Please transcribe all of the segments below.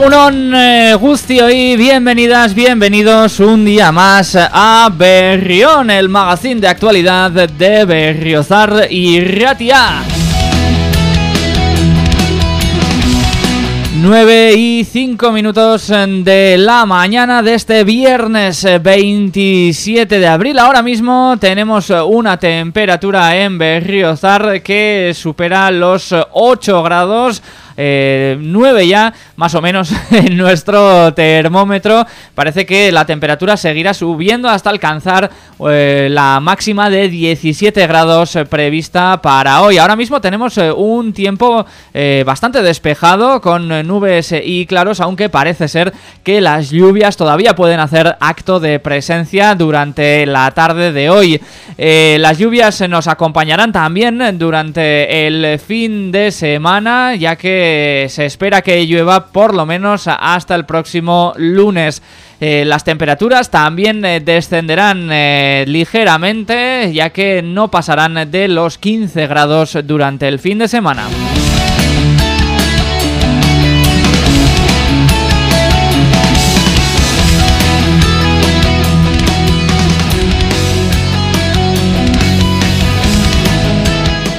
Egunon eh, y bienvenidas, bienvenidos un día más a Berrión, el magazine de actualidad de Berriozar y Ratia. 9 y 5 minutos de la mañana de este viernes 27 de abril. Ahora mismo tenemos una temperatura en Berriozar que supera los 8 grados eh, 9 ya, más o menos, en nuestro termómetro. Parece que la temperatura seguirá subiendo hasta alcanzar eh, la máxima de 17 grados prevista para hoy. Ahora mismo tenemos eh, un tiempo eh, bastante despejado, con nubes y claros, aunque parece ser que las lluvias todavía pueden hacer acto de presencia durante la tarde de hoy. las lluvias nos acompañarán también durante el fin de semana, ya que se espera que llueva por lo menos hasta el próximo lunes. Eh, las temperaturas también eh, descenderán eh, ligeramente ya que no pasarán de los 15 grados durante el fin de semana.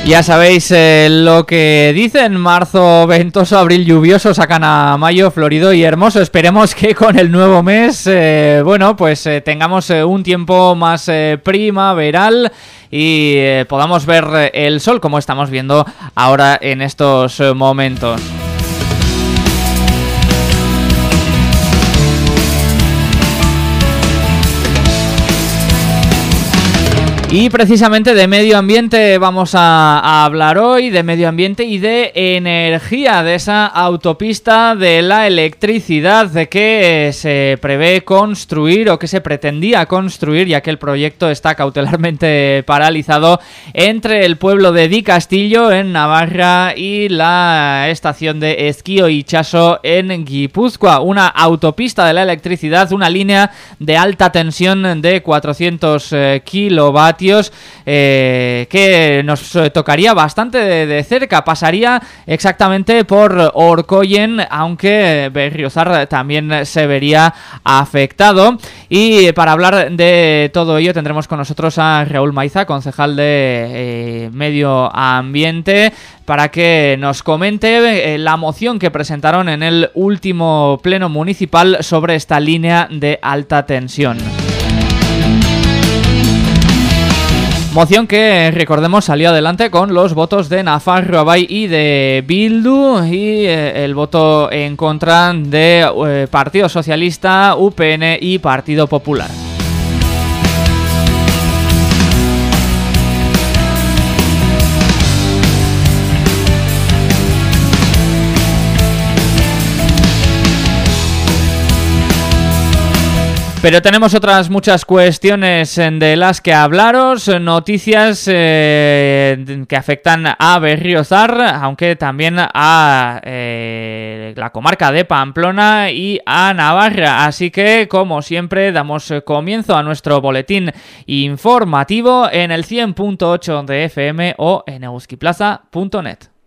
Ya sabéis eh, lo que dicen, marzo ventoso, abril lluvioso, sacan a mayo florido y hermoso. Esperemos que con el nuevo mes, eh, bueno, pues eh, tengamos un tiempo más primaveral y podamos ver el sol como estamos viendo ahora en estos momentos. Y precisamente de medio ambiente vamos a, hablar hoy, de medio ambiente y de energía, de esa autopista de la electricidad que se prevé construir o que se pretendía construir, ya que el proyecto está cautelarmente paralizado entre el pueblo de Di Castillo en Navarra y la estación de Esquío y Chaso en Guipúzcoa. Una autopista de la electricidad, una línea de alta tensión de 400 eh, eh, que nos tocaría bastante de, cerca. Pasaría exactamente por Orcoyen, aunque Berriozar también se vería afectado. Y para hablar de todo ello tendremos con nosotros a Raúl Maiza, concejal de eh, Medio Ambiente, para que nos comente eh, la moción que presentaron en el último pleno municipal sobre esta línea de alta tensión. Moción que, recordemos, salió adelante con los votos de Nafarro Abay y de Bildu y eh, el voto en contra de eh, Partido Socialista, UPN y Partido Popular. Pero tenemos otras muchas cuestiones de las que hablaros, noticias eh, que afectan a Berriozar, aunque también a eh, la comarca de Pamplona y a Navarra. Así que, como siempre, damos comienzo a nuestro boletín informativo en el 100.8 de FM o en euskiplaza.net.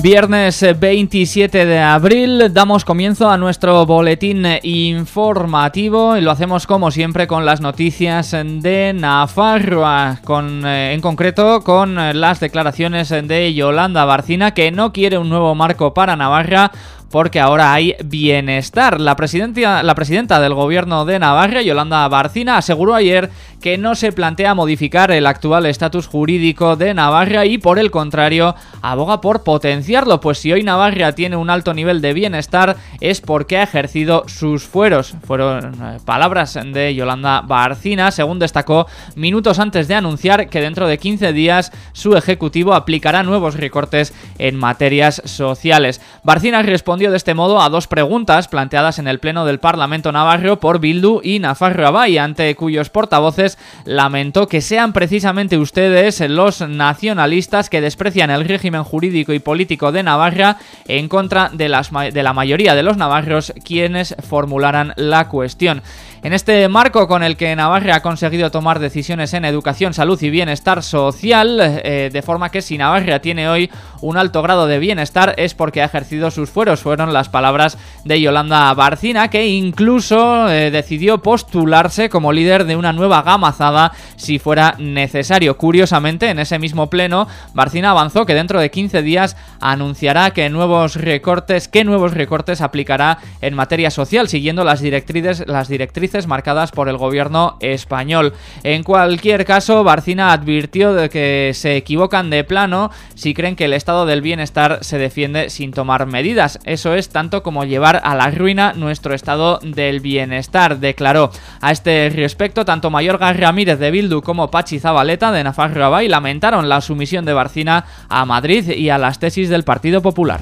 Viernes 27 de abril damos comienzo a nuestro boletín informativo y lo hacemos como siempre con las noticias de Nafarroa, con, eh, en concreto con las declaraciones de Yolanda Barcina que no quiere un nuevo marco para Navarra porque ahora hay bienestar. La, presidenta, la presidenta del gobierno de Navarra, Yolanda Barcina, aseguró ayer que no se plantea modificar el actual estatus jurídico de Navarra y por el contrario aboga por potenciarlo, pues si hoy Navarra tiene un alto nivel de bienestar es porque ha ejercido sus fueros. Fueron eh, palabras de Yolanda Barcina, según destacó minutos antes de anunciar que dentro de 15 días su ejecutivo aplicará nuevos recortes en materias sociales. Barcina respondió de este modo a dos preguntas planteadas en el Pleno del Parlamento Navarro por Bildu y Nafarro Abay, ante cuyos portavoces lamentó que sean precisamente ustedes los nacionalistas que desprecian el régimen jurídico y político de Navarra en contra de, las, de la mayoría de los navarros quienes formularan la cuestión. En este marco con el que Navarra ha conseguido tomar decisiones en educación, salud y bienestar social, eh, de forma que si Navarra tiene hoy un alto grado de bienestar es porque ha ejercido sus fueros, fueron las palabras de Yolanda Barcina, que incluso eh, decidió postularse como líder de una nueva gamazada si fuera necesario. Curiosamente, en ese mismo pleno, Barcina avanzó que dentro de 15 días anunciará que nuevos recortes, qué nuevos recortes aplicará en materia social, siguiendo las directrices, las directrices marcadas por el gobierno español. En cualquier caso, Barcina advirtió de que se equivocan de plano si creen que el estado del bienestar se defiende sin tomar medidas. Eso es tanto como llevar a la ruina nuestro estado del bienestar, declaró. A este respecto, tanto Mayorga Ramírez de Bildu como Pachi Zabaleta de Nafarro Abay lamentaron la sumisión de Barcina a Madrid y a las tesis del Partido Popular.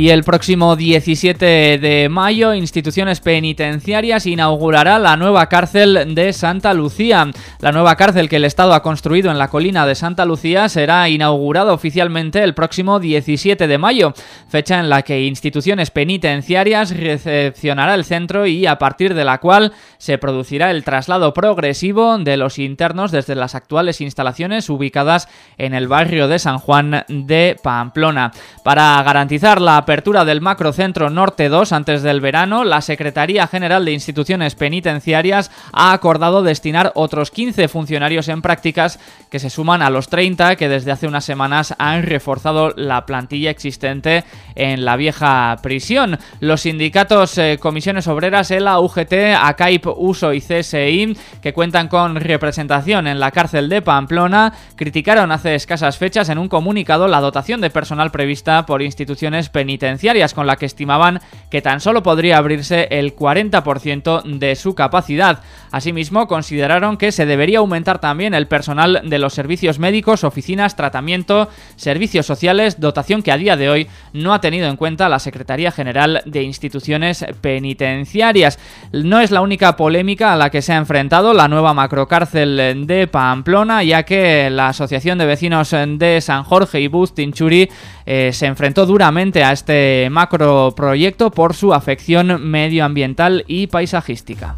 Y el próximo 17 de mayo, instituciones penitenciarias inaugurará la nueva cárcel de Santa Lucía. La nueva cárcel que el Estado ha construido en la colina de Santa Lucía será inaugurada oficialmente el próximo 17 de mayo, fecha en la que instituciones penitenciarias recepcionará el centro y a partir de la cual se producirá el traslado progresivo de los internos desde las actuales instalaciones ubicadas en el barrio de San Juan de Pamplona. Para garantizar la apertura del Macrocentro Norte 2 antes del verano, la Secretaría General de Instituciones Penitenciarias ha acordado destinar otros 15 funcionarios en prácticas que se suman a los 30 que desde hace unas semanas han reforzado la plantilla existente en la vieja prisión. Los sindicatos eh, Comisiones Obreras, ELA, UGT, ACAIP, USO y CSI, que cuentan con representación en la cárcel de Pamplona, criticaron hace escasas fechas en un comunicado la dotación de personal prevista por instituciones penitenciarias con la que estimaban que tan solo podría abrirse el 40% de su capacidad. Asimismo, consideraron que se debería aumentar también el personal de los servicios médicos, oficinas, tratamiento, servicios sociales, dotación que a día de hoy no ha tenido en cuenta la Secretaría General de Instituciones Penitenciarias. No es la única polémica a la que se ha enfrentado la nueva macrocárcel de Pamplona, ya que la Asociación de Vecinos de San Jorge y Bustinchuri eh, se enfrentó duramente a este macro proyecto por su afección medioambiental y paisajística.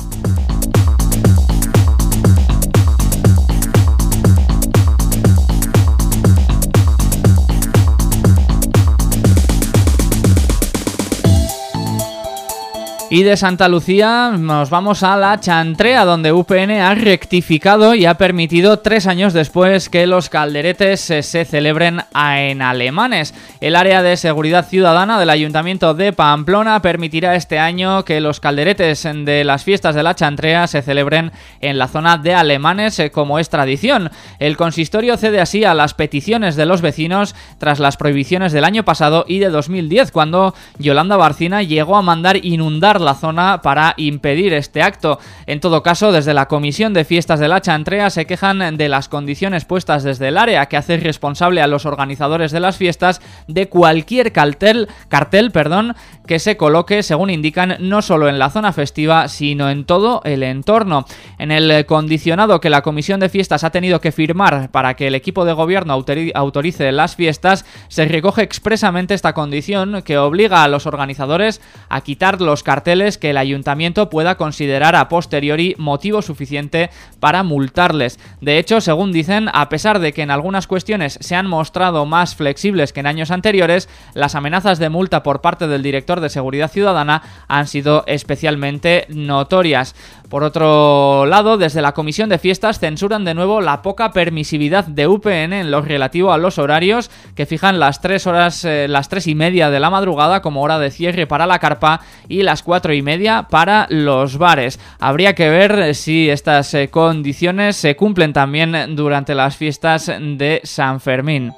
Y de Santa Lucía nos vamos a la Chantrea, donde UPN ha rectificado y ha permitido tres años después que los calderetes se, celebren en alemanes. El área de seguridad ciudadana del Ayuntamiento de Pamplona permitirá este año que los calderetes de las fiestas de la Chantrea se celebren en la zona de alemanes eh, como es tradición. El consistorio cede así a las peticiones de los vecinos tras las prohibiciones del año pasado y de 2010, cuando Yolanda Barcina llegó a mandar inundar la zona para impedir este acto. En todo caso, desde la Comisión de Fiestas de la Chantrea se quejan de las condiciones puestas desde el área que hace responsable a los organizadores de las fiestas de cualquier cartel, cartel perdón, que se coloque, según indican, no solo en la zona festiva, sino en todo el entorno. En el condicionado que la Comisión de Fiestas ha tenido que firmar para que el equipo de gobierno autorice las fiestas, se recoge expresamente esta condición que obliga a los organizadores a quitar los carteles que el ayuntamiento pueda considerar a posteriori motivo suficiente para multarles. De hecho, según dicen, a pesar de que en algunas cuestiones se han mostrado más flexibles que en años anteriores, las amenazas de multa por parte del director de Seguridad Ciudadana han sido especialmente notorias. Por otro lado, desde la Comisión de Fiestas censuran de nuevo la poca permisividad de UPN en lo relativo a los horarios que fijan las 3 horas, eh, las 3 y media de la madrugada como hora de cierre para la carpa y las 4 y media para los bares. Habría que ver si estas eh, condiciones se cumplen también durante las fiestas de San Fermín.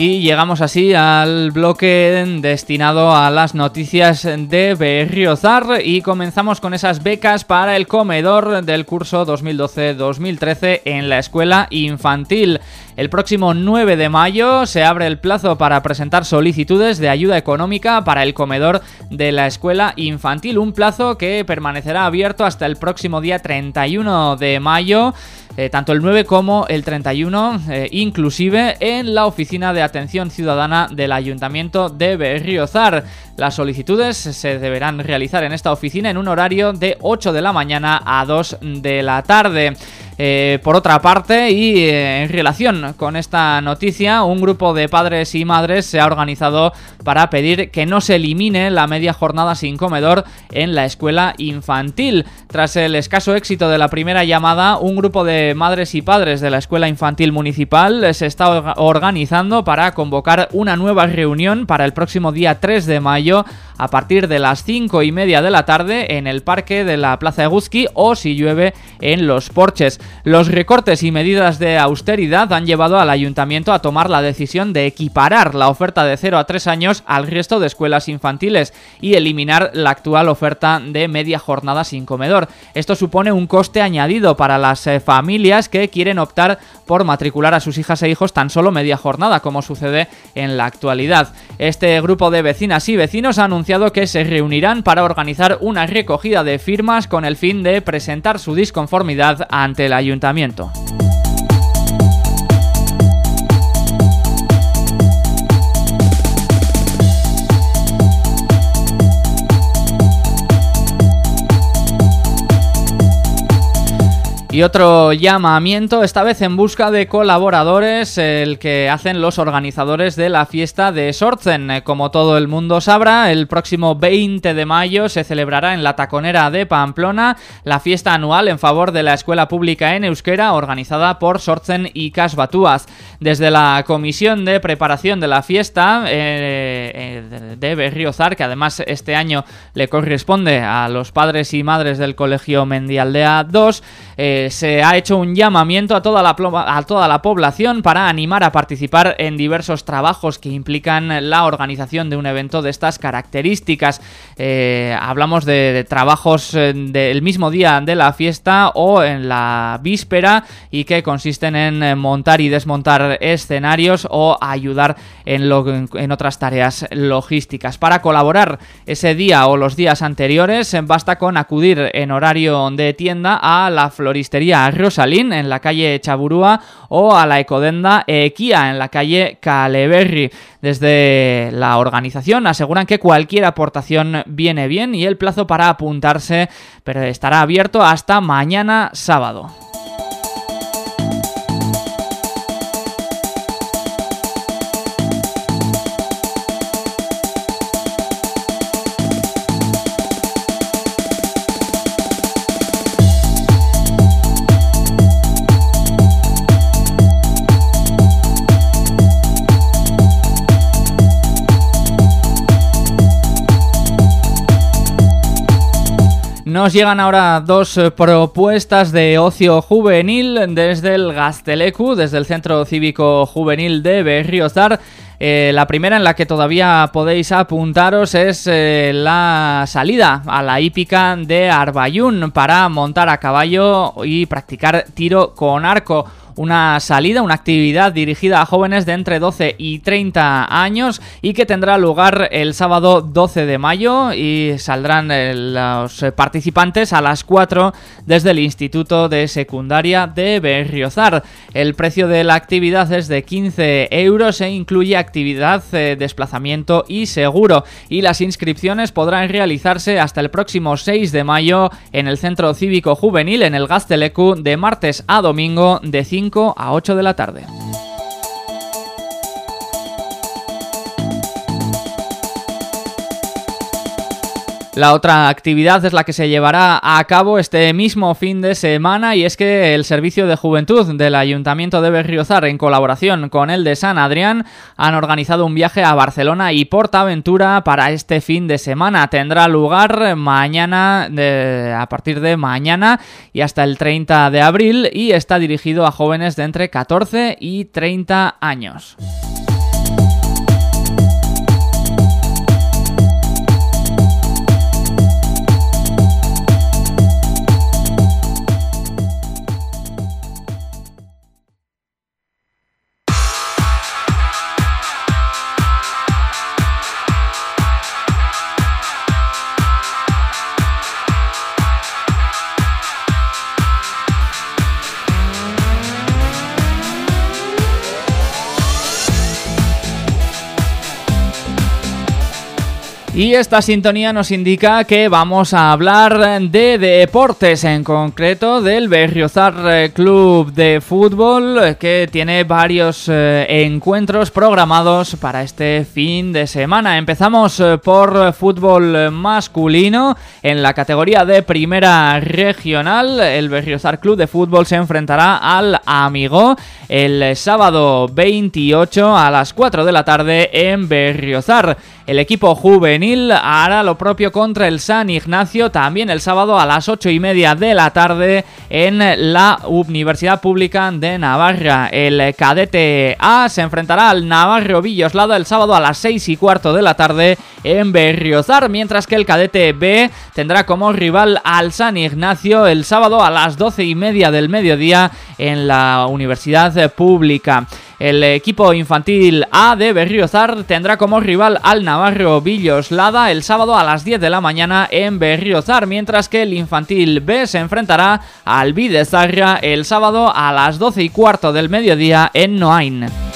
Y llegamos así al bloque destinado a las noticias de Berriozar y comenzamos con esas becas para el comedor del curso 2012-2013 en la escuela infantil. El próximo 9 de mayo se abre el plazo para presentar solicitudes de ayuda económica para el comedor de la escuela infantil, un plazo que permanecerá abierto hasta el próximo día 31 de mayo. Eh, tanto el 9 como el 31, eh, inclusive en la oficina de atención ciudadana del Ayuntamiento de Berriozar. Las solicitudes se deberán realizar en esta oficina en un horario de 8 de la mañana a 2 de la tarde. Eh, por otra parte, y eh, en relación con esta noticia, un grupo de padres y madres se ha organizado para pedir que no se elimine la media jornada sin comedor en la escuela infantil. Tras el escaso éxito de la primera llamada, un grupo de madres y padres de la escuela infantil municipal se está organizando para convocar una nueva reunión para el próximo día 3 de mayo a partir de las 5 y media de la tarde en el parque de la Plaza Eguzki o si llueve en los porches. Los recortes y medidas de austeridad han llevado al ayuntamiento a tomar la decisión de equiparar la oferta de 0 a 3 años al resto de escuelas infantiles y eliminar la actual oferta de media jornada sin comedor. Esto supone un coste añadido para las eh, familias que quieren optar por matricular a sus hijas e hijos tan solo media jornada, como sucede en la actualidad. Este grupo de vecinas y vecinos ha anunciado que se reunirán para organizar una recogida de firmas con el fin de presentar su disconformidad ante la ayuntamiento. Y otro llamamiento, esta vez en busca de colaboradores, el que hacen los organizadores de la fiesta de Sortzen. Como todo el mundo sabrá, el próximo 20 de mayo se celebrará en la Taconera de Pamplona la fiesta anual en favor de la escuela pública en euskera organizada por Sortzen y Casbatúaz. Desde la comisión de preparación de la fiesta eh, eh, de Berriozar, que además este año le corresponde a los padres y madres del Colegio Mendialdea 2, se ha hecho un llamamiento a toda, la, toda la población para animar a participar en diversos trabajos que implican la organización de un evento de estas características. Eh, hablamos de, trabajos eh, del mismo día de la fiesta o en la víspera y que consisten en eh, montar y desmontar escenarios o ayudar en, en otras tareas logísticas. Para colaborar ese día o los días anteriores basta con acudir en horario de tienda a la floristería Rosalín en la calle Chaburúa o a la ecodenda Equia en la calle Caleberri. Desde la organización aseguran que cualquier aportación viene bien y el plazo para apuntarse pero estará abierto hasta mañana sábado. Nos llegan ahora dos eh, propuestas de ocio juvenil desde el Gastelecu, desde el Centro Cívico Juvenil de Berriozar. Eh, la primera en la que todavía podéis apuntaros es eh, la salida a la hípica de Arbayún para montar a caballo y practicar tiro con arco una salida, una actividad dirigida a jóvenes de entre 12 y 30 años y que tendrá lugar el sábado 12 de mayo y saldrán eh, los participantes a las 4 desde el Instituto de Secundaria de Berriozar. El precio de la actividad es de 15 euros e incluye actividad, eh, desplazamiento y seguro y las inscripciones podrán realizarse hasta el próximo 6 de mayo en el Centro Cívico Juvenil en el Gastelecu de martes a domingo de 5 a 8 de la tarde. La otra actividad es la que se llevará a cabo este mismo fin de semana y es que el Servicio de Juventud del Ayuntamiento de Berriozar en colaboración con el de San Adrián han organizado un viaje a Barcelona y Portaventura para este fin de semana. Tendrá lugar mañana, a partir de mañana y hasta el 30 de abril y está dirigido a jóvenes de entre 14 y 30 años. Y esta sintonía nos indica que vamos a hablar de deportes, en concreto del Berriozar eh, Club de Fútbol, eh, que tiene varios eh, encuentros programados para este fin de semana. Empezamos por fútbol masculino en la categoría de primera regional. El Berriozar Club de Fútbol se enfrentará al Amigo el sábado 28 a las 4 de la tarde en Berriozar. El equipo juvenil hará lo propio contra el San Ignacio también el sábado a las 8 y media de la tarde en la Universidad Pública de Navarra. El cadete A se enfrentará al Navarro Villoslado el sábado a las 6 y cuarto de la tarde en Berriozar, mientras que el cadete B tendrá como rival al San Ignacio el sábado a las 12 y media del mediodía en la Universidad Pública. El equipo infantil A de Berriozar tendrá como rival al Navarro Villoslada el sábado a las 10 de la mañana en Berriozar, mientras que el infantil B se enfrentará al Bidezarra el sábado a las 12 y cuarto del mediodía en Noain.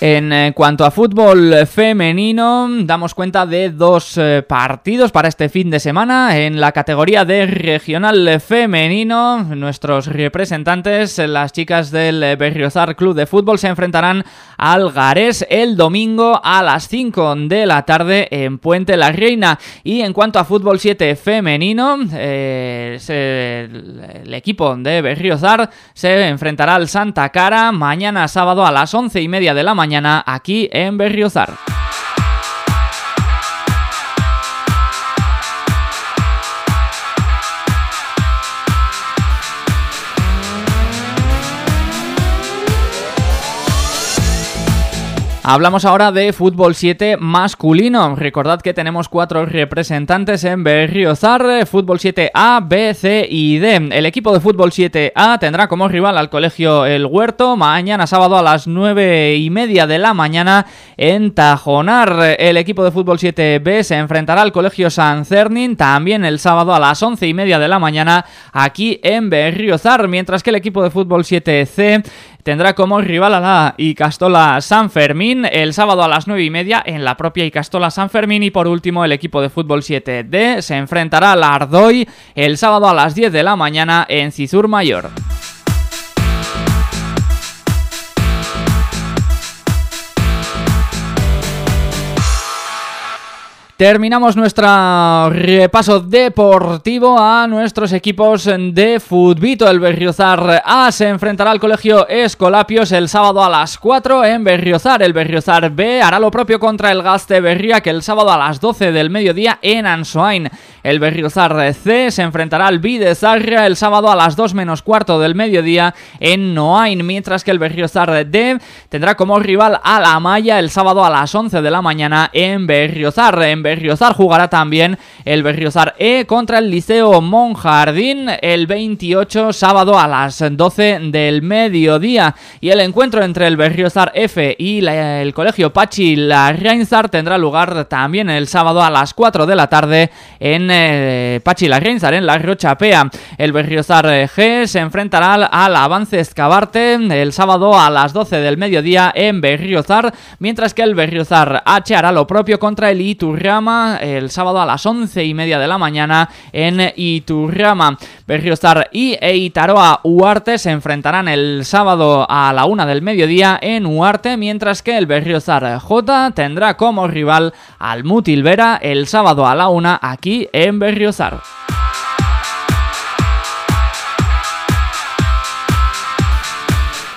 En eh, cuanto a fútbol femenino, damos cuenta de dos eh, partidos para este fin de semana. En la categoría de regional femenino, nuestros representantes, las chicas del Berriozar Club de Fútbol, se enfrentarán al Garés el domingo a las 5 de la tarde en Puente la Reina. Y en cuanto a fútbol 7 femenino, eh, el equipo de Berriozar se enfrentará al Santa Cara mañana sábado a las 11 y media de la mañana mañana aquí en Berriozar. Hablamos ahora de fútbol 7 masculino. Recordad que tenemos cuatro representantes en Berriozar, fútbol 7A, B, C y D. El equipo de fútbol 7A tendrá como rival al colegio El Huerto mañana sábado a las 9 y media de la mañana en Tajonar. El equipo de fútbol 7B se enfrentará al colegio San Cernin también el sábado a las 11 y media de la mañana aquí en Berriozar, mientras que el equipo de fútbol 7C tendrá como rival a la Icastola San Fermín el sábado a las 9 y media en la propia Icastola San Fermín y por último el equipo de fútbol 7D se enfrentará al Ardoy el sábado a las 10 de la mañana en Cizur Mayor. Terminamos nuestro repaso deportivo a nuestros equipos de futbito. El Berriozar A se enfrentará al colegio Escolapios el sábado a las 4 en Berriozar. El Berriozar B hará lo propio contra el Gaste Berria que el sábado a las 12 del mediodía en Ansoain. El Berriozar C se enfrentará al de Zarria el sábado a las 2 menos cuarto del mediodía en Noain, mientras que el Berriozar D tendrá como rival a la Maya el sábado a las 11 de la mañana en Berriozar. Berriozar jugará también el Berriozar E contra el Liceo Monjardín el 28 sábado a las 12 del mediodía y el encuentro entre el Berriozar F y el Colegio Pachi La tendrá lugar también el sábado a las 4 de la tarde en eh, Pachi La en La Rochapea. El Berriozar G se enfrentará al Avance Escabarte el sábado a las 12 del mediodía en Berriozar, mientras que el Berriozar H hará lo propio contra el El sábado a las once y media de la mañana en Iturrama. Berriozar y Eitaroa Uarte se enfrentarán el sábado a la una del mediodía en Uarte, mientras que el Berriozar J tendrá como rival al Mutilvera el sábado a la una aquí en Berriozar.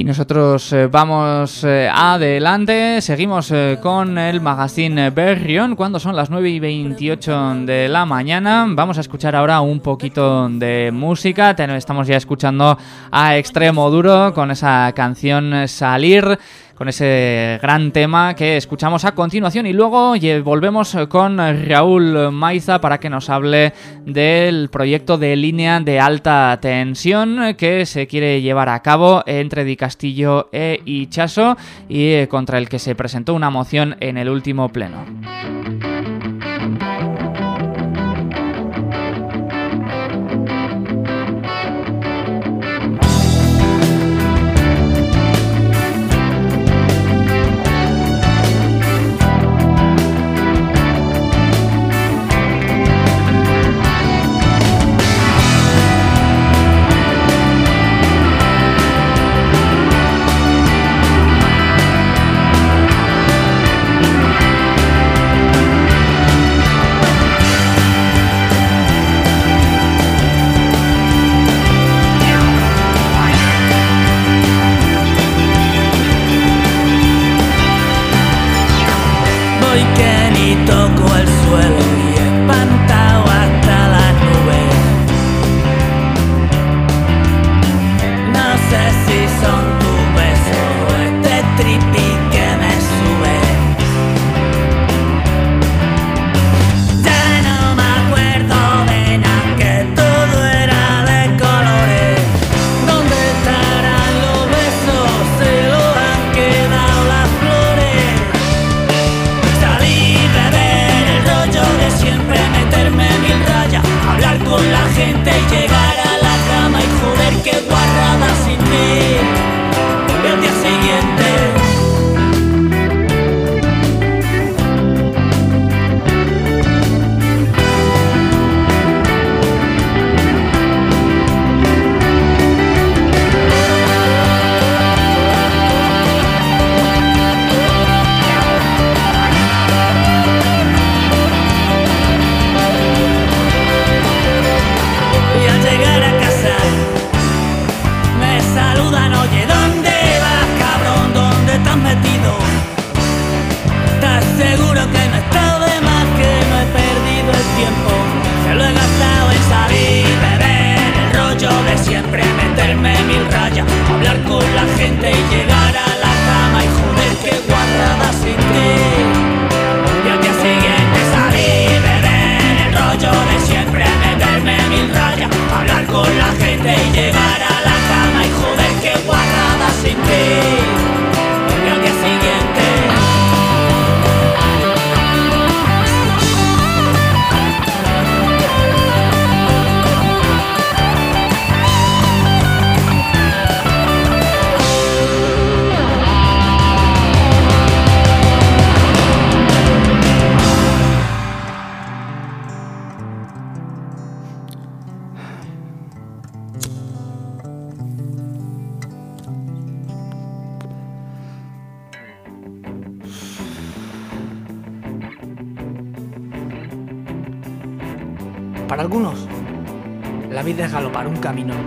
Y nosotros eh, vamos eh, adelante, seguimos eh, con el magazine Berrión cuando son las 9 y 28 de la mañana. Vamos a escuchar ahora un poquito de música. Estamos ya escuchando a Extremo Duro con esa canción Salir con ese gran tema que escuchamos a continuación y luego volvemos con Raúl Maiza para que nos hable del proyecto de línea de alta tensión que se quiere llevar a cabo entre Di Castillo e Ichaso y eh, contra el que se presentó una moción en el último pleno.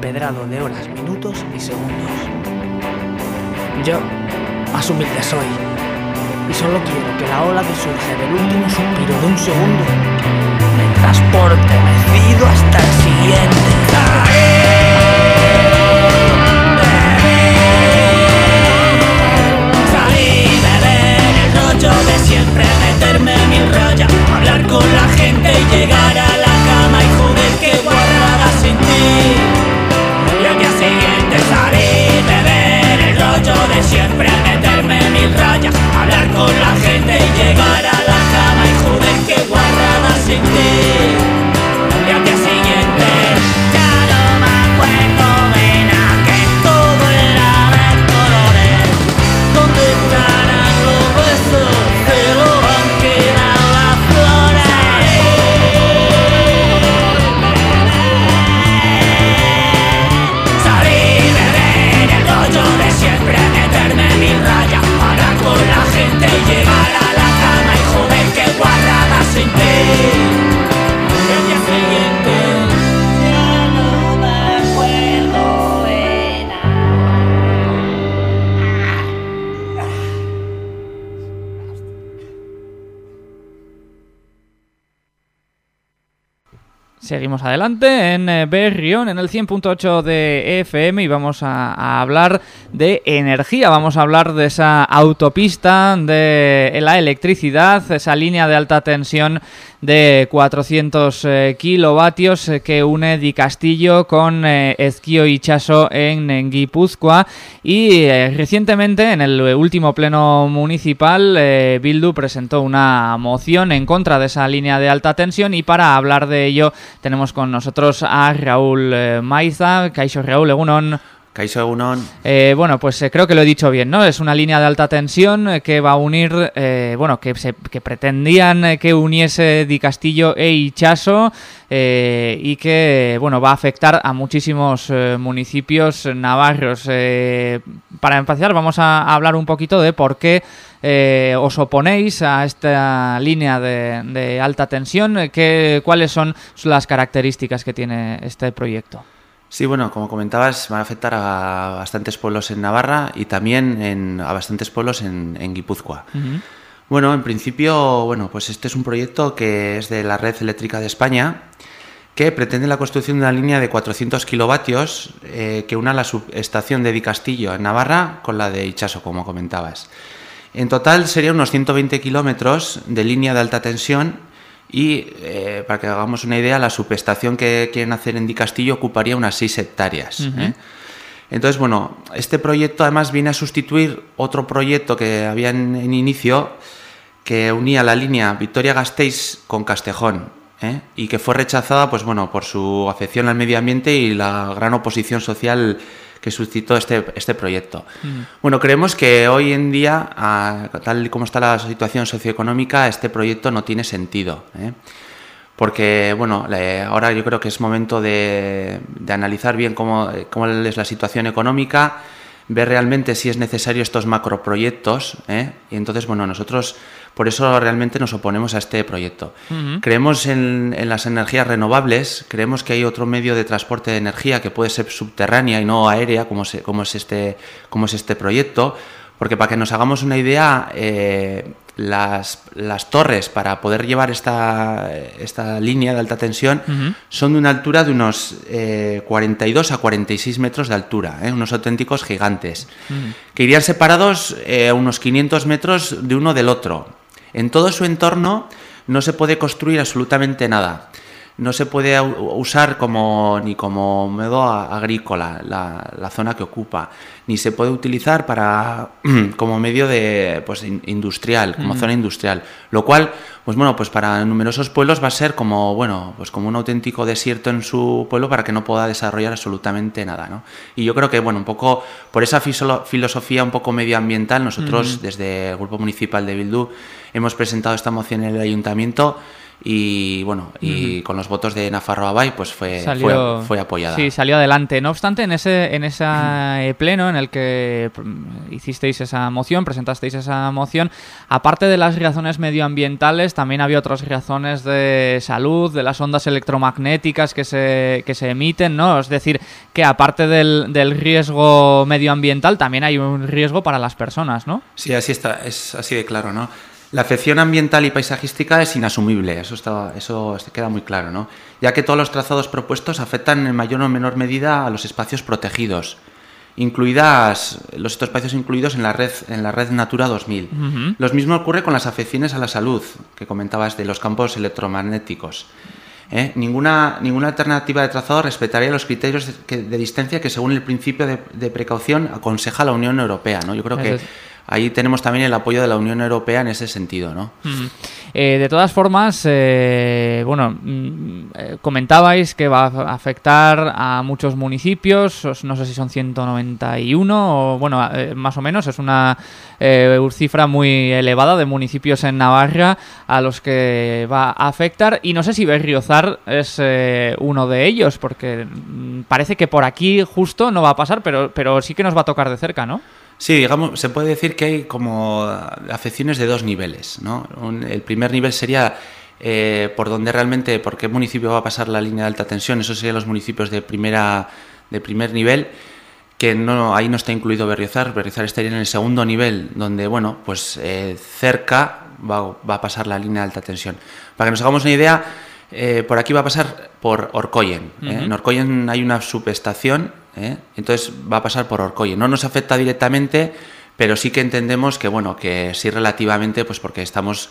Empedrado de horas, minutos y segundos. Yo, más humilde soy, y solo quiero que la ola que surge del último suspiro de un segundo me transporte mecido hasta el siguiente. Salir, beber el rollo de siempre, meterme mil rayas, hablar con la gente y llegar a la cama y joder que guardada sin ti. Rollo de siempre, meterme mil rayas, hablar con la gente y llegar a la cama y joder que guardada sin ti. Seguimos adelante en eh, Berrión, en el 100.8 de FM y vamos a, a hablar de energía, vamos a hablar de esa autopista, de la electricidad, esa línea de alta tensión de 400 eh, kilovatios eh, que une Di Castillo con eh, Ezquio y Chaso en, en Guipúzcoa. Y eh, recientemente en el último pleno municipal Bildu presentó una moción en contra de esa línea de alta tensión y para hablar de ello tenemos con nosotros a Raúl Maiza, Caixo Raúl Egunon. Eh, bueno, pues eh, creo que lo he dicho bien, ¿no? Es una línea de alta tensión eh, que va a unir, bueno, que, se, que pretendían que uniese Di Castillo e Ichaso y que, bueno, va a afectar a muchísimos municipios navarros. Para empezar, vamos a, hablar un poquito de por qué os oponéis a esta línea de, de alta tensión, qué, cuáles son las características que tiene este proyecto. Sí, bueno, como comentabas, va a afectar a bastantes pueblos en Navarra y también en- a bastantes pueblos en, en Guipúzcoa. Bueno, en principio, bueno, pues este es un proyecto que es de la Red Eléctrica de España que pretende la construcción de una línea de 400 kilovatios eh, que una la subestación de Di Castillo en Navarra con la de Ichaso, como comentabas. En total serían unos 120 kilómetros de línea de alta tensión y, eh, para que hagamos una idea, la subestación que quieren hacer en Di Castillo ocuparía unas 6 hectáreas. ¿eh? Entonces, bueno, este proyecto además viene a sustituir otro proyecto que había en, en inicio que unía la línea Victoria-Gasteiz con Castejón ¿eh? y que fue rechazada pues, bueno, por su afección al medio ambiente y la gran oposición social que suscitó este, este proyecto. Bueno, creemos que hoy en día, a- tal y como está la situación socioeconómica, este proyecto no tiene sentido. ¿eh? Porque, bueno, ahora yo creo que es momento de, de analizar bien cómo, cómo es la situación económica, ver realmente si es necesario estos macroproyectos. ¿eh? Y entonces, bueno, nosotros por eso realmente nos oponemos a este proyecto. Creemos en, en las energías renovables, creemos que hay otro medio de transporte de energía que puede ser subterránea y no aérea, como, se- como, es, este, como es este proyecto. Porque para que nos hagamos una idea, eh, las, las torres para poder llevar esta, esta línea de alta tensión son de una altura de unos eh, 42 a 46 metros de altura, ¿eh? unos auténticos gigantes, que irían separados eh, a unos 500 metros de uno del otro. En todo su entorno no se puede construir absolutamente nada no se puede usar como ni como medio agrícola la, la zona que ocupa, ni se puede utilizar para como medio de pues in- industrial, como zona industrial, lo cual pues bueno, pues para numerosos pueblos va a ser como bueno, pues como un auténtico desierto en su pueblo para que no pueda desarrollar absolutamente nada, ¿no? Y yo creo que bueno, un poco por esa filosofía un poco medioambiental, nosotros desde el grupo municipal de Bildu hemos presentado esta moción en el ayuntamiento y bueno y con los votos de Nafarroa Bay pues fue, Salió- fue, fue apoyada. Sí, salió adelante. No obstante, en ese en ese pleno en el que mm, hicisteis esa moción, presentasteis esa moción, aparte de las razones medioambientales, también había otras razones de salud, de las ondas electromagnéticas que se, que se emiten, ¿no? Es decir, que aparte del, del riesgo medioambiental, también hay un riesgo para las personas, ¿no? Sí, así está, es así de claro, ¿no? La afección ambiental y paisajística es inasumible, eso está, eso queda muy claro, ¿no? Ya que todos los trazados propuestos afectan en mayor o menor medida a los espacios protegidos, incluidas los estos espacios incluidos en la red en la red Natura 2000. Lo mismo ocurre con las afecciones a la salud que comentabas de los campos electromagnéticos. ¿eh? Ninguna, ninguna alternativa de trazado respetaría los criterios de, de distancia que según el principio de, de precaución aconseja la Unión Europea, ¿no? Yo creo que. Ahí tenemos también el apoyo de la Unión Europea en ese sentido, ¿no? Mm. Eh, de todas formas, eh, bueno, mm, eh, comentabais que va a afectar a muchos municipios, os- no sé si son 191 o, bueno, eh, más o menos, es una eh, cifra muy elevada de municipios en Navarra a los que va a afectar y no sé si Berriozar es uno de ellos, porque mm, parece que por aquí justo no va a pasar, pero, pero sí que nos va a tocar de cerca, ¿no? Sí, digamos, se puede decir que hay como afecciones de dos niveles, ¿no? Un- el primer nivel sería eh, por donde realmente, por qué municipio va a pasar la línea de alta tensión, esos serían los municipios de primera, de primer nivel, que no, ahí no está incluido Berriozar, Berriozar estaría en el segundo nivel, donde, bueno, pues eh, cerca va, va a pasar la línea de alta tensión. Para que nos hagamos una idea, eh, por aquí va a pasar por Orcoyen. ¿eh? En Orcoyen hay una subestación, ¿eh? entonces va a pasar por Orcoyen. No nos afecta directamente, pero sí que entendemos que, bueno, que sí relativamente, pues porque estamos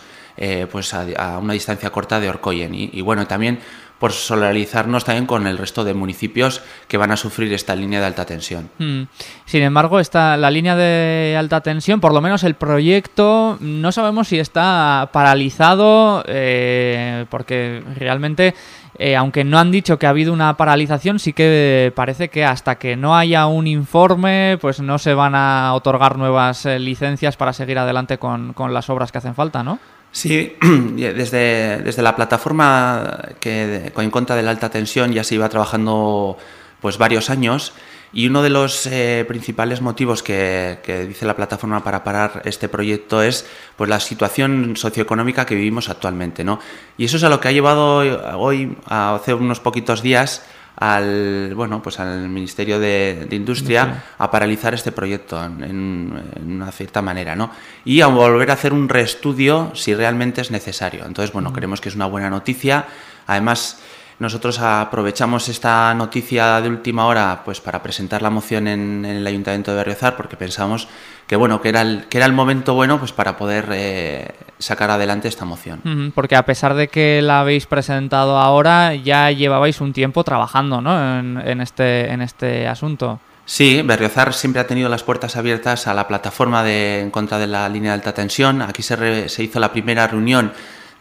pues a, a una distancia corta de Orcoyen. Y, y bueno, también por solidarizarnos también con el resto de municipios que van a sufrir esta línea de alta tensión. Mm. Sin embargo, está la línea de alta tensión, por lo menos el proyecto, no sabemos si está paralizado, eh, porque realmente, eh, aunque no han dicho que ha habido una paralización, sí que parece que hasta que no haya un informe, pues no se van a otorgar nuevas eh, licencias para seguir adelante con las obras que hacen falta, ¿no? Sí, desde, desde la plataforma que en contra de la alta tensión ya se iba trabajando pues varios años y uno de los eh, principales motivos que, dice la plataforma para parar este proyecto es pues la situación socioeconómica que vivimos actualmente, ¿no? Y eso es a lo que ha llevado hoy, hace unos poquitos días, al bueno pues al Ministerio de, de Industria a paralizar este proyecto en, en- en una cierta manera no y a volver a hacer un reestudio si realmente es necesario. Entonces bueno creemos que es una buena noticia. Además nosotros aprovechamos esta noticia de última hora pues para presentar la moción en, en el Ayuntamiento de Berriozar porque pensamos que bueno que era el, que era el momento bueno pues para poder eh, sacar adelante esta moción Porque a pesar de que la habéis presentado ahora, ya llevabais un tiempo trabajando ¿no? en, en este, en este asunto. Sí, Berriozar siempre ha tenido las puertas abiertas a la plataforma de, en contra de la línea de alta tensión. Aquí se, re- se hizo la primera reunión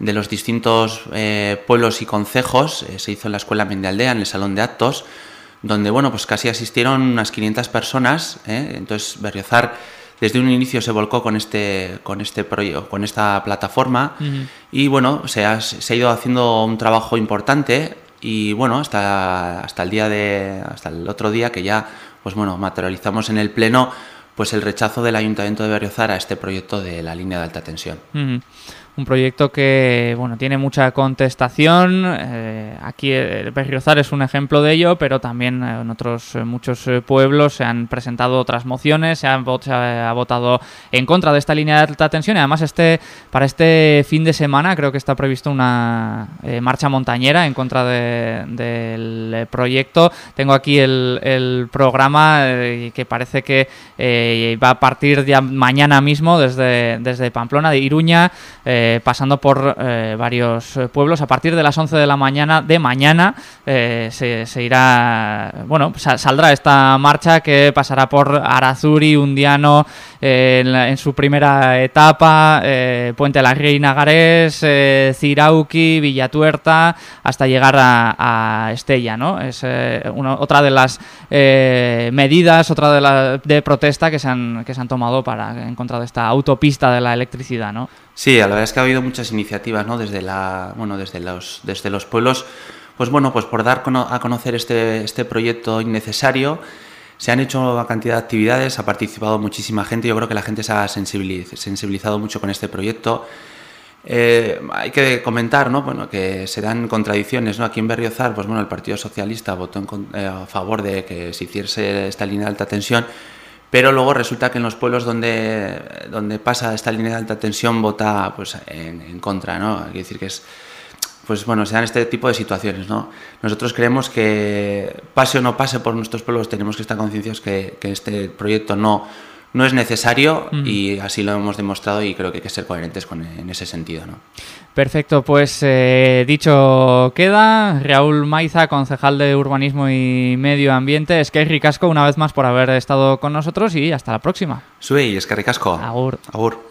de los distintos eh, pueblos y concejos. eh, se hizo en la Escuela Mendealdea, en el Salón de Actos, donde bueno, pues casi asistieron unas 500 personas. ¿eh? Entonces Berriozar desde un inicio se volcó con este, con este proyecto, con esta plataforma. Y bueno, se ha, se ha ido haciendo un trabajo importante y bueno, hasta, hasta el día de. hasta el otro día que ya, pues bueno, materializamos en el pleno pues el rechazo del Ayuntamiento de Berriozar a este proyecto de la línea de alta tensión. Un proyecto que bueno tiene mucha contestación. eh, aquí eh, Berriozar es un ejemplo de ello, pero también eh, en otros eh, muchos eh, pueblos se han presentado otras mociones, se, han se ha votado en contra de esta línea de alta tensión. Y además este para este fin de semana creo que está previsto una marcha montañera en contra de- del eh, proyecto. Tengo aquí el, el programa eh, que parece que va a partir ya mañana mismo desde, desde Pamplona, de Iruña, pasando por eh, varios eh, pueblos. A partir de las 11 de la mañana de mañana eh, se, se irá, bueno, sa- saldrá esta marcha que pasará por Arazuri, Undiano, eh, en, la- en su primera etapa, eh, Puente de la Reina Garés, eh, Cirauqui, Villatuerta, hasta llegar a, a Estella, ¿no? Es eh, una- otra de las eh, medidas, otra de, la, de protesta que se han, que se han tomado para en contra de esta autopista de la electricidad, ¿no? Sí, la verdad que ha habido muchas iniciativas, ¿no? Desde la, bueno, desde los, desde los pueblos, pues bueno, pues por dar a conocer este, este proyecto innecesario, se han hecho una cantidad de actividades, ha participado muchísima gente, yo creo que la gente se ha sensibilizado mucho con este proyecto. Eh, hay que comentar ¿no? bueno, que se dan contradicciones. ¿no? Aquí en Berriozar, pues, bueno, el Partido Socialista votó eh, a favor de que se hiciese esta línea de alta tensión, pero luego resulta que en los pueblos donde, donde pasa esta línea de alta tensión vota pues, en, contra. ¿no? Hay que decir que es, pues bueno, se dan este tipo de situaciones. ¿no? Nosotros creemos que pase o no pase por nuestros pueblos, tenemos que estar concienciados que, que este proyecto no no es necesario y así lo hemos demostrado y creo que hay que ser coherentes con, en ese sentido. ¿no? Perfecto, pues eh, dicho queda, Raúl Maiza, concejal de Urbanismo y Medio Ambiente, es que ricasco una vez más por haber estado con nosotros y hasta la próxima. Sui, es que ricasco. Agur. Agur.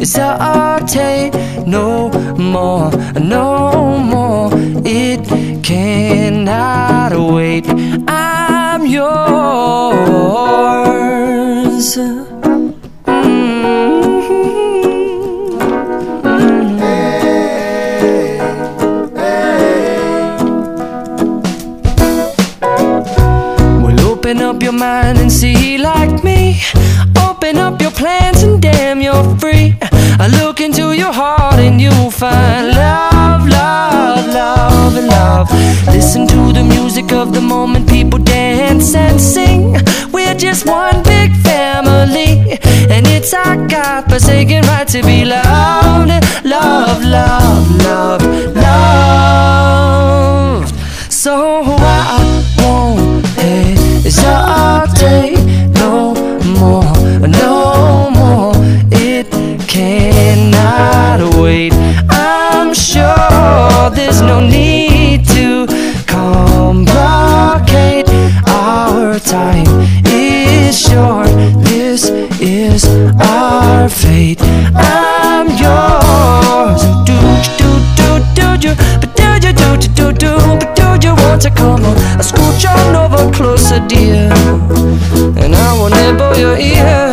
hesitate no more, no more. It cannot wait. I'm yours. Mm-hmm. Mm-hmm. Open up your mind and see like me. Open up your plans and damn, you're free. I look into your heart and you'll find love, love, love, and love. Listen to the music of the moment, people dance and sing. We're just one big family, and it's our God forsaken right to be loved. Love, love, love, love. So I won't hesitate no more, need to complicate. Our time is short. This is our fate. I'm yours. Do do do do do, do do do do do, but do you want to come on? Scooch on over closer, dear, and I will nibble your ear.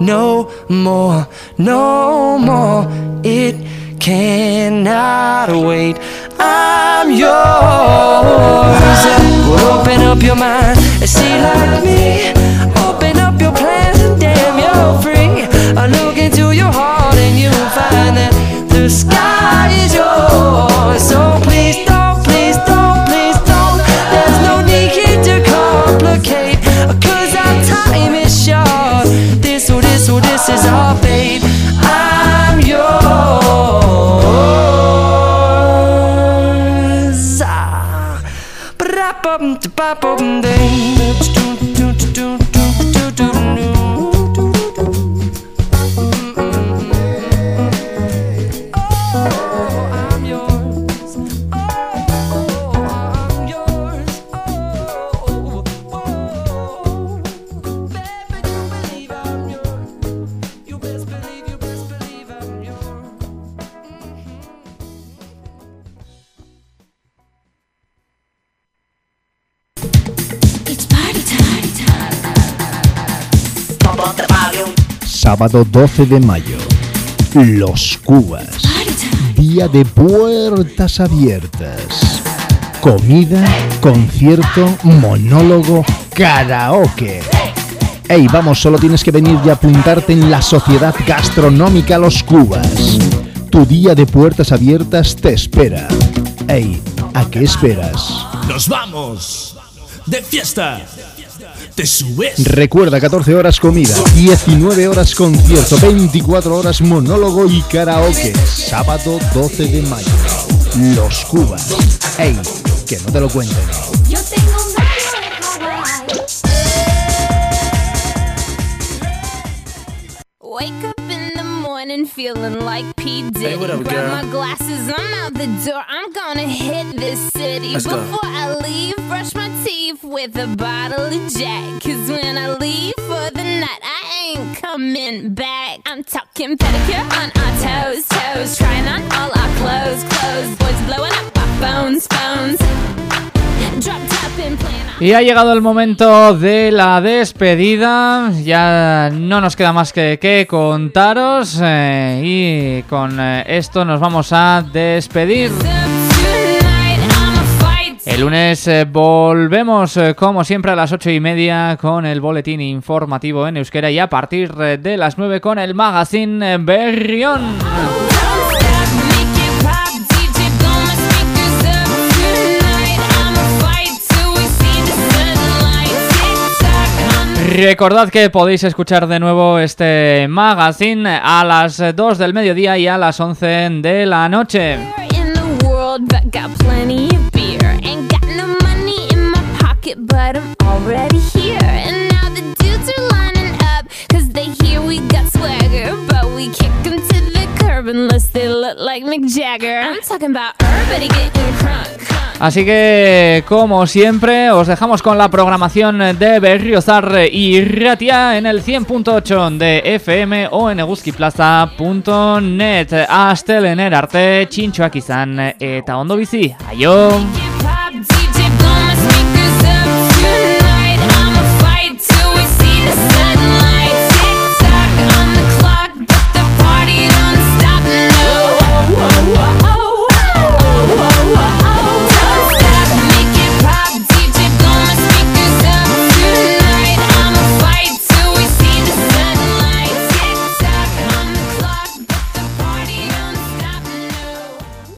no more, no more. It cannot wait. I'm yours. Open up your mind and see like me. Open up your plans and damn, you're free. I look into your heart and you'll find that the sky is yours. So please this, oh, this is our fate. I'm yours. Ah. Sábado 12 de mayo. Los Cubas. Día de puertas abiertas. Comida, concierto, monólogo, karaoke. Ey, vamos, solo tienes que venir y apuntarte en la Sociedad Gastronómica Los Cubas. Tu día de puertas abiertas te espera. Ey, ¿a qué esperas? ¡Nos vamos! ¡De fiesta! ¿Te subes? Recuerda 14 horas comida, 19 horas concierto, 24 horas monólogo y karaoke. Sábado 12 de mayo. Los Cubas. Ey, que no te lo cuenten. Yo tengo un baño de Wake up in the morning feeling like P. Diddy. Hey, what up, Grab girl? my glasses, I'm out the door. I'm gonna hit this city. Let's go. Before I leave, brush my teeth with a bottle of Jack. Cause when I leave for the night, I ain't coming back. I'm talking pedicure on our toes, toes. Trying on all our clothes, clothes. Boys blowing up our phones, phones. Y ha llegado el momento de la despedida. Ya no nos queda más que, que contaros. eh, y con eh, esto nos vamos a despedir. El lunes eh, volvemos, eh, como siempre, a las ocho y media con el boletín informativo en euskera y a partir eh, de las 9 con el magazine Berrión. Recordad que podéis escuchar de nuevo este magazine a las 2 del mediodía y a las 11 de la noche. Already here. And now the dudes are lining up, cause they hear we got swagger. But we kick 'em to the curb unless they look like Mick Jagger. I'm talking about everybody getting crunk. crunk. Así que, como siempre, os dejamos con la programación de Berriozar y Ratia en el 100.8 de FM o en eguzkiplaza.net. Hasta arte, txintxoak izan eta ondo bizi. Aio! Suddenly.